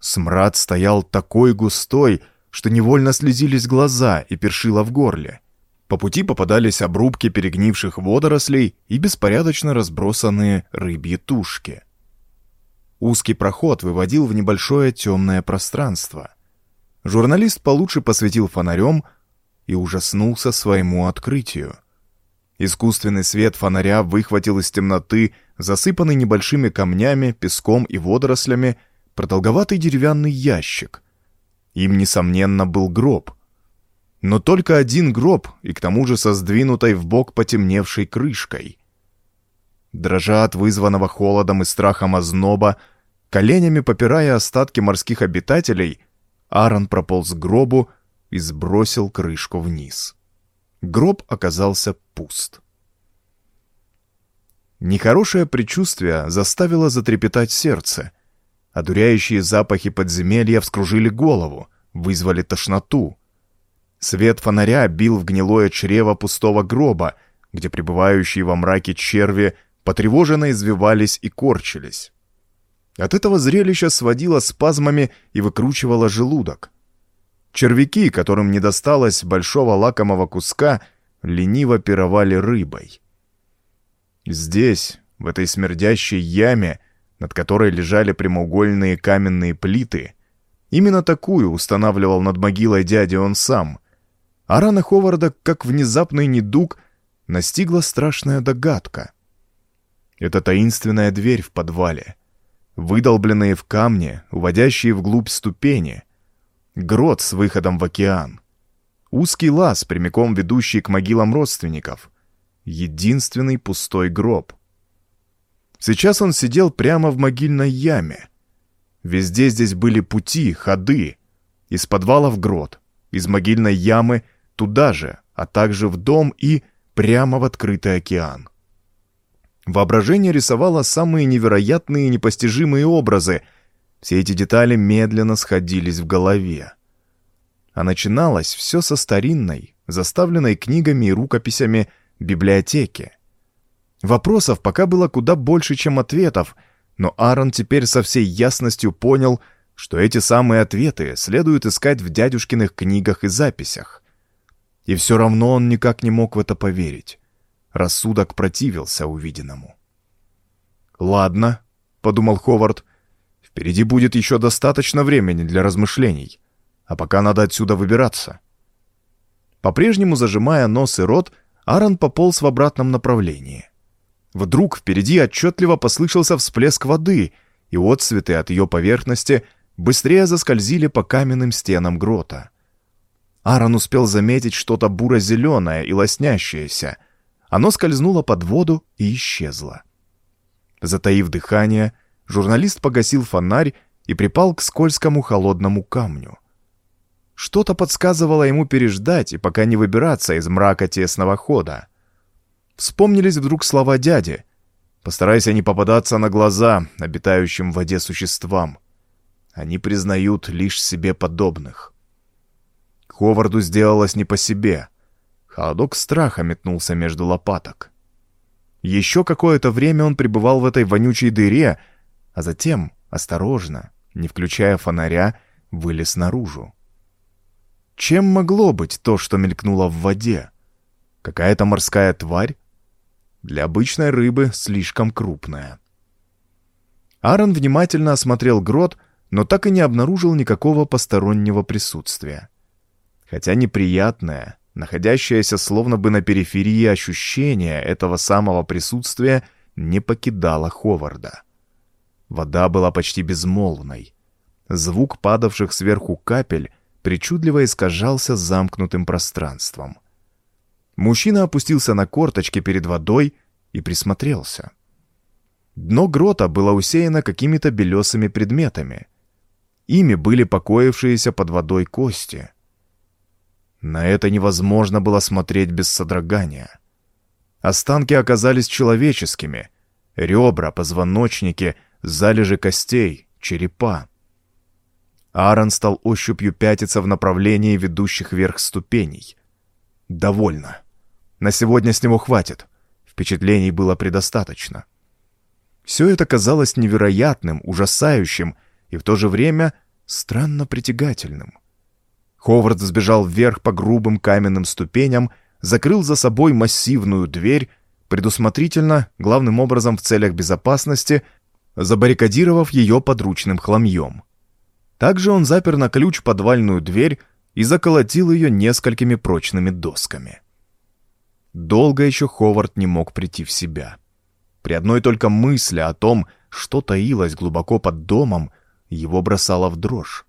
Смрад стоял такой густой, что невольно слезились глаза и першило в горле. По пути попадались обрубки перегнивших водорослей и беспорядочно разбросанные рыбьи тушки. Узкий проход выводил в небольшое темное пространство. Журналист получше посветил фонарем и ужаснулся своему открытию. Искусственный свет фонаря выхватил из темноты, засыпанный небольшими камнями, песком и водорослями, продолговатый деревянный ящик. Им, несомненно, был гроб. Но только один гроб, и к тому же со сдвинутой в бок потемневшей крышкой. Дрожа от вызванного холодом и страхом озноба, коленями попирая остатки морских обитателей, Аарон прополз к гробу и сбросил крышку вниз. Гроб оказался пуст. Нехорошее предчувствие заставило затрепетать сердце. Одуряющие запахи подземелья вскружили голову, вызвали тошноту. Свет фонаря бил в гнилое чрево пустого гроба, где пребывающие во мраке черви потревоженно извивались и корчились. От этого зрелища сводило спазмами и выкручивало желудок. Червяки, которым не досталось большого лакомого куска, лениво пировали рыбой. Здесь, в этой смердящей яме, над которой лежали прямоугольные каменные плиты, именно такую устанавливал над могилой дяди он сам. А рана Ховарда, как внезапный недуг, настигла страшная догадка. Это таинственная дверь в подвале, выдолбленные в камне, уводящие вглубь ступени, грот с выходом в океан, узкий лаз, прямиком ведущий к могилам родственников, единственный пустой гроб. Сейчас он сидел прямо в могильной яме. Везде здесь были пути, ходы. Из подвала в грот, из могильной ямы туда же, а также в дом и прямо в открытый океан. Воображение рисовало самые невероятные и непостижимые образы. Все эти детали медленно сходились в голове. А начиналось все со старинной, заставленной книгами и рукописями библиотеке. Вопросов пока было куда больше, чем ответов, но Аарон теперь со всей ясностью понял, что эти самые ответы следует искать в дядюшкиных книгах и записях. И все равно он никак не мог в это поверить. Рассудок противился увиденному. «Ладно», — подумал Ховард, — «впереди будет еще достаточно времени для размышлений, а пока надо отсюда выбираться». По-прежнему зажимая нос и рот, Аарон пополз в обратном направлении. Вдруг впереди отчетливо послышался всплеск воды, и отцветы от ее поверхности быстрее заскользили по каменным стенам грота. Аарон успел заметить что-то буро-зеленое и лоснящееся. Оно скользнуло под воду и исчезло. Затаив дыхание, журналист погасил фонарь и припал к скользкому холодному камню. Что-то подсказывало ему переждать и пока не выбираться из мрака тесного хода. Вспомнились вдруг слова дяди. «Постарайся не попадаться на глаза обитающим в воде существам. Они признают лишь себе подобных». Ховарду сделалось не по себе. Холодок страха метнулся между лопаток. Еще какое-то время он пребывал в этой вонючей дыре, а затем, осторожно, не включая фонаря, вылез наружу. Чем могло быть то, что мелькнуло в воде? Какая-то морская тварь? Для обычной рыбы слишком крупная. Аарон внимательно осмотрел грот, но так и не обнаружил никакого постороннего присутствия. Хотя неприятное, находящееся словно бы на периферии ощущение этого самого присутствия не покидало Ховарда. Вода была почти безмолвной. Звук падавших сверху капель причудливо искажался замкнутым пространством. Мужчина опустился на корточки перед водой и присмотрелся. Дно грота было усеяно какими-то белесыми предметами. Ими были покоившиеся под водой кости. На это невозможно было смотреть без содрогания. Останки оказались человеческими. Ребра, позвоночники, залежи костей, черепа. Аарон стал ощупью пятиться в направлении ведущих вверх ступеней. Довольно. На сегодня с него хватит. Впечатлений было предостаточно. Все это казалось невероятным, ужасающим и в то же время странно притягательным. Ховард сбежал вверх по грубым каменным ступеням, закрыл за собой массивную дверь, предусмотрительно, главным образом в целях безопасности, забаррикадировав ее подручным хламьем. Также он запер на ключ подвальную дверь и заколотил ее несколькими прочными досками. Долго еще Ховард не мог прийти в себя. При одной только мысли о том, что таилось глубоко под домом, его бросало в дрожь.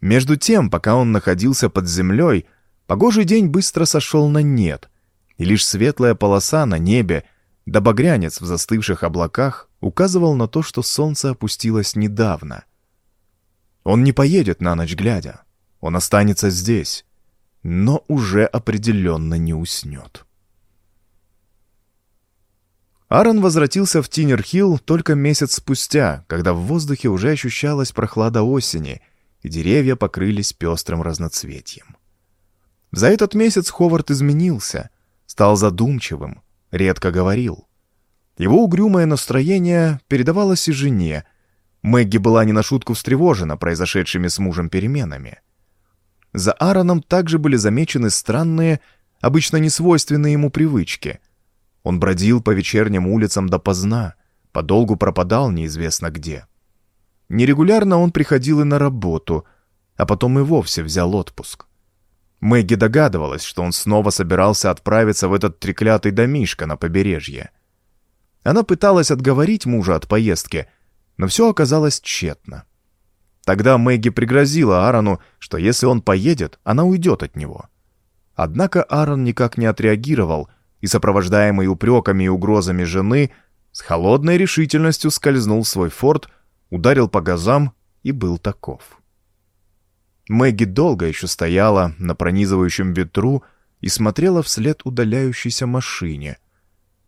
Между тем, пока он находился под землей, погожий день быстро сошел на нет, и лишь светлая полоса на небе Да багрянец в застывших облаках указывал на то, что солнце опустилось недавно. Он не поедет на ночь глядя, он останется здесь, но уже определенно не уснет. Аарон возвратился в Тинер-Хилл только месяц спустя, когда в воздухе уже ощущалась прохлада осени, и деревья покрылись пестрым разноцветием. За этот месяц Ховард изменился, стал задумчивым, редко говорил. Его угрюмое настроение передавалось и жене. Мэгги была не на шутку встревожена произошедшими с мужем переменами. За Аароном также были замечены странные, обычно несвойственные ему привычки. Он бродил по вечерним улицам допоздна, подолгу пропадал неизвестно где. Нерегулярно он приходил и на работу, а потом и вовсе взял отпуск. Мэгги догадывалась, что он снова собирался отправиться в этот треклятый домишко на побережье. Она пыталась отговорить мужа от поездки, но все оказалось тщетно. Тогда Мэгги пригрозила Аарону, что если он поедет, она уйдет от него. Однако Аарон никак не отреагировал и, сопровождаемый упреками и угрозами жены, с холодной решительностью скользнул в свой форт, ударил по газам и был таков. Мэгги долго еще стояла на пронизывающем ветру и смотрела вслед удаляющейся машине,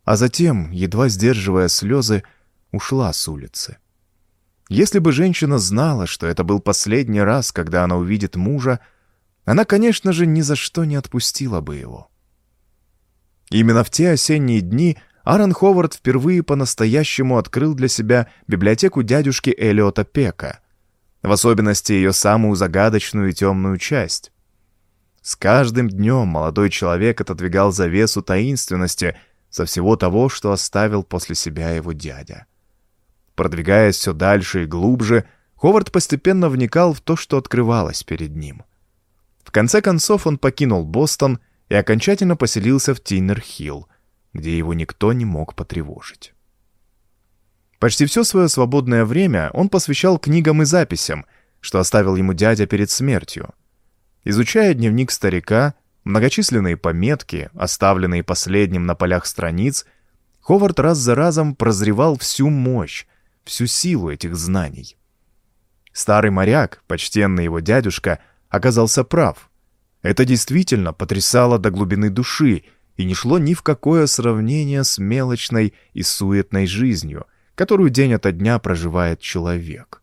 а затем, едва сдерживая слезы, ушла с улицы. Если бы женщина знала, что это был последний раз, когда она увидит мужа, она, конечно же, ни за что не отпустила бы его. Именно в те осенние дни Аарон Ховард впервые по-настоящему открыл для себя библиотеку дядюшки Элиота Пека, в особенности ее самую загадочную и темную часть. С каждым днем молодой человек отодвигал завесу таинственности со всего того, что оставил после себя его дядя. Продвигаясь все дальше и глубже, Ховард постепенно вникал в то, что открывалось перед ним. В конце концов он покинул Бостон и окончательно поселился в Тиннер-Хилл, где его никто не мог потревожить. Почти все свое свободное время он посвящал книгам и записям, что оставил ему дядя перед смертью. Изучая дневник старика, многочисленные пометки, оставленные последним на полях страниц, Ховард раз за разом прозревал всю мощь, всю силу этих знаний. Старый моряк, почтенный его дядюшка, оказался прав. Это действительно потрясало до глубины души и не шло ни в какое сравнение с мелочной и суетной жизнью, которую день ото дня проживает человек.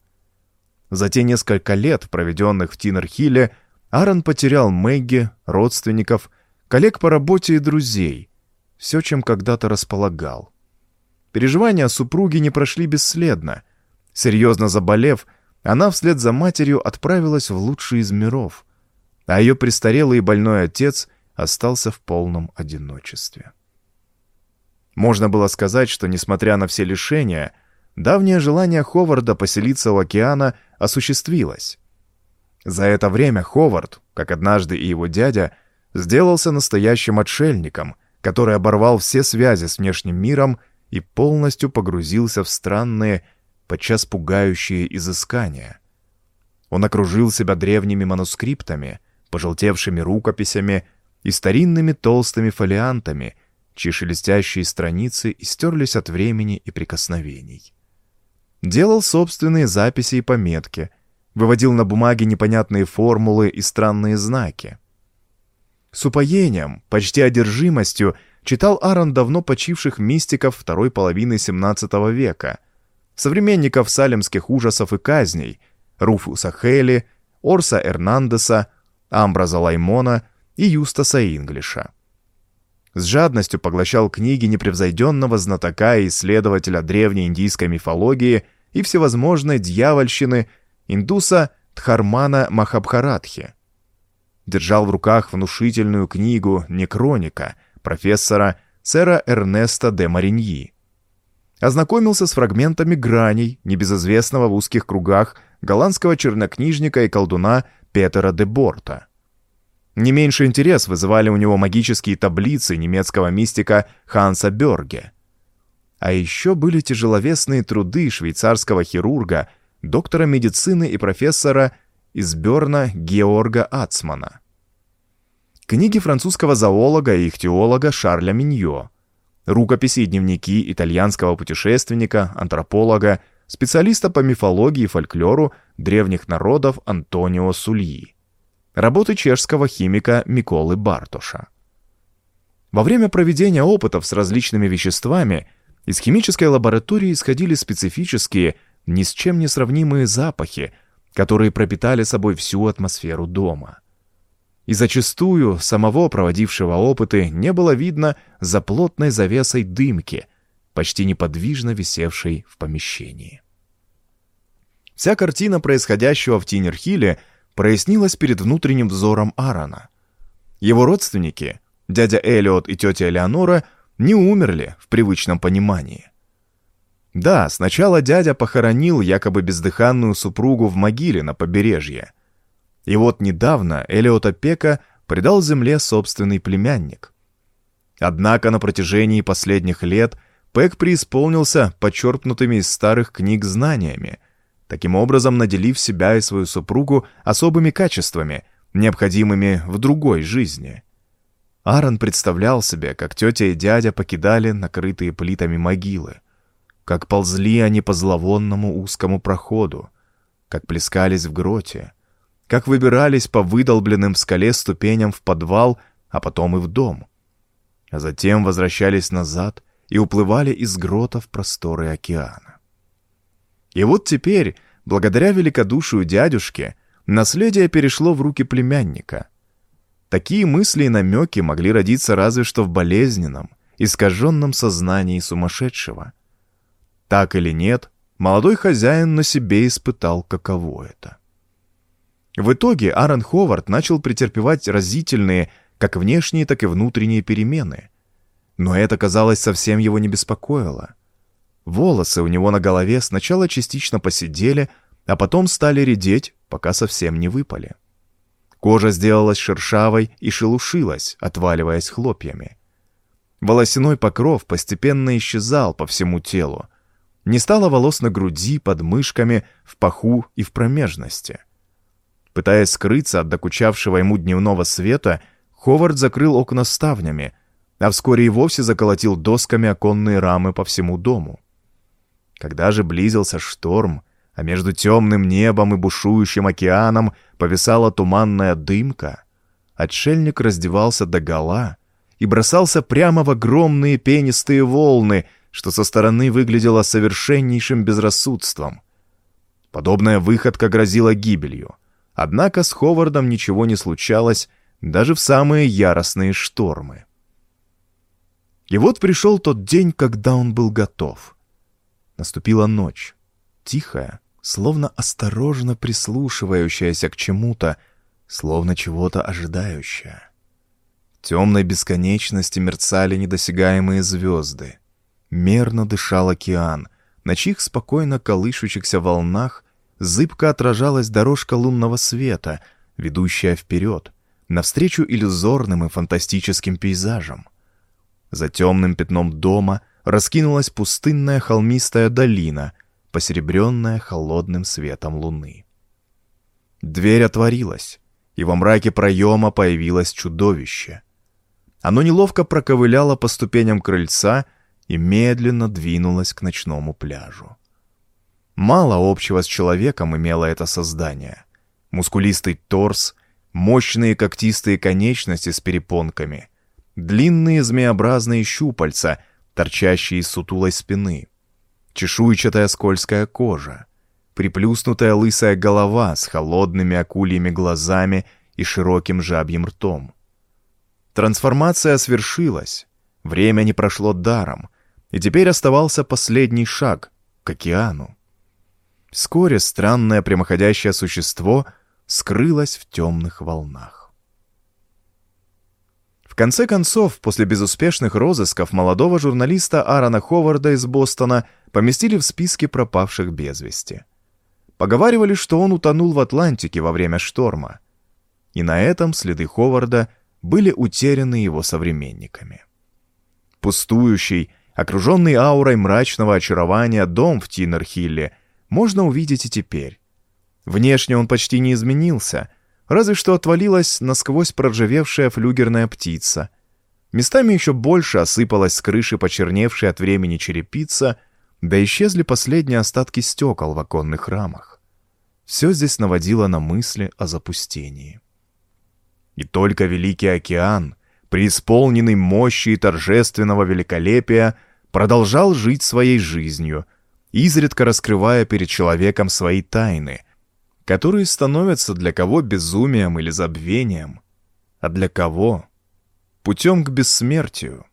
За те несколько лет, проведенных в Тинерхилле, Аарон потерял Мэгги, родственников, коллег по работе и друзей, все, чем когда-то располагал. Переживания супруги не прошли бесследно. Серьезно заболев, она вслед за матерью отправилась в лучший из миров, а ее престарелый и больной отец остался в полном одиночестве. Можно было сказать, что, несмотря на все лишения, давнее желание Ховарда поселиться у океана осуществилось. За это время Ховард, как однажды и его дядя, сделался настоящим отшельником, который оборвал все связи с внешним миром и полностью погрузился в странные, подчас пугающие изыскания. Он окружил себя древними манускриптами, пожелтевшими рукописями и старинными толстыми фолиантами — чьи шелестящие страницы истерлись от времени и прикосновений. Делал собственные записи и пометки, выводил на бумаге непонятные формулы и странные знаки. С упоением, почти одержимостью, читал Аарон давно почивших мистиков второй половины XVII века, современников салемских ужасов и казней, Руфуса Хейли, Орса Эрнандеса, Амбраза Лаймона и Юстаса Инглиша с жадностью поглощал книги непревзойденного знатока и исследователя древней индийской мифологии и всевозможной дьявольщины индуса Дхармана Махабхаратхи. Держал в руках внушительную книгу «Некроника» профессора сэра Эрнеста де Мариньи. Ознакомился с фрагментами граней, небезызвестного в узких кругах, голландского чернокнижника и колдуна Петера де Борта – не меньше интерес вызывали у него магические таблицы немецкого мистика Ханса Бёрге. А еще были тяжеловесные труды швейцарского хирурга, доктора медицины и профессора из Берна Георга Ацмана. Книги французского зоолога и ихтиолога Шарля Миньо, рукописи и дневники итальянского путешественника, антрополога, специалиста по мифологии и фольклору древних народов Антонио Сульи, работы чешского химика Миколы Бартоша. Во время проведения опытов с различными веществами из химической лаборатории исходили специфические, ни с чем не сравнимые запахи, которые пропитали собой всю атмосферу дома. И зачастую самого проводившего опыты не было видно за плотной завесой дымки, почти неподвижно висевшей в помещении. Вся картина происходящего в Тинерхиле прояснилась перед внутренним взором Аарона. Его родственники, дядя Элиот и тетя Элеонора, не умерли в привычном понимании. Да, сначала дядя похоронил якобы бездыханную супругу в могиле на побережье. И вот недавно Элиота Пека предал земле собственный племянник. Однако на протяжении последних лет Пек преисполнился подчеркнутыми из старых книг знаниями, таким образом наделив себя и свою супругу особыми качествами, необходимыми в другой жизни. Аарон представлял себе, как тетя и дядя покидали накрытые плитами могилы, как ползли они по зловонному узкому проходу, как плескались в гроте, как выбирались по выдолбленным в скале ступеням в подвал, а потом и в дом. А затем возвращались назад и уплывали из грота в просторы океана. И вот теперь, благодаря великодушию дядюшки, наследие перешло в руки племянника. Такие мысли и намеки могли родиться разве что в болезненном, искаженном сознании сумасшедшего — так или нет, молодой хозяин на себе испытал, каково это. В итоге Аарон Ховард начал претерпевать разительные как внешние, так и внутренние перемены. Но это, казалось, совсем его не беспокоило. Волосы у него на голове сначала частично посидели, а потом стали редеть, пока совсем не выпали. Кожа сделалась шершавой и шелушилась, отваливаясь хлопьями. Волосяной покров постепенно исчезал по всему телу, не стало волос на груди, под мышками, в паху и в промежности. Пытаясь скрыться от докучавшего ему дневного света, Ховард закрыл окна ставнями, а вскоре и вовсе заколотил досками оконные рамы по всему дому. Когда же близился шторм, а между темным небом и бушующим океаном повисала туманная дымка, отшельник раздевался догола и бросался прямо в огромные пенистые волны — что со стороны выглядело совершеннейшим безрассудством. Подобная выходка грозила гибелью. Однако с Ховардом ничего не случалось даже в самые яростные штормы. И вот пришел тот день, когда он был готов. Наступила ночь, тихая, словно осторожно прислушивающаяся к чему-то, словно чего-то ожидающая. В темной бесконечности мерцали недосягаемые звезды. Мерно дышал океан, на чьих спокойно колышущихся волнах зыбко отражалась дорожка лунного света, ведущая вперед, навстречу иллюзорным и фантастическим пейзажам. За темным пятном дома раскинулась пустынная холмистая долина, посеребренная холодным светом луны. Дверь отворилась, и во мраке проема появилось чудовище. Оно неловко проковыляло по ступеням крыльца — и медленно двинулась к ночному пляжу. Мало общего с человеком имело это создание. Мускулистый торс, мощные когтистые конечности с перепонками, длинные змеобразные щупальца, торчащие из сутулой спины, чешуйчатая скользкая кожа, приплюснутая лысая голова с холодными акульями глазами и широким жабьим ртом. Трансформация свершилась, время не прошло даром — и теперь оставался последний шаг к океану. Вскоре странное прямоходящее существо скрылось в темных волнах. В конце концов, после безуспешных розысков молодого журналиста Аарона Ховарда из Бостона поместили в списке пропавших без вести. Поговаривали, что он утонул в Атлантике во время шторма. И на этом следы Ховарда были утеряны его современниками. Пустующий, Окруженный аурой мрачного очарования дом в Тиннерхилле можно увидеть и теперь. Внешне он почти не изменился, разве что отвалилась насквозь проржавевшая флюгерная птица. Местами еще больше осыпалась с крыши почерневшая от времени черепица, да исчезли последние остатки стекол в оконных рамах. Все здесь наводило на мысли о запустении. И только Великий океан, преисполненный мощи и торжественного великолепия, продолжал жить своей жизнью, изредка раскрывая перед человеком свои тайны, которые становятся для кого безумием или забвением, а для кого — путем к бессмертию.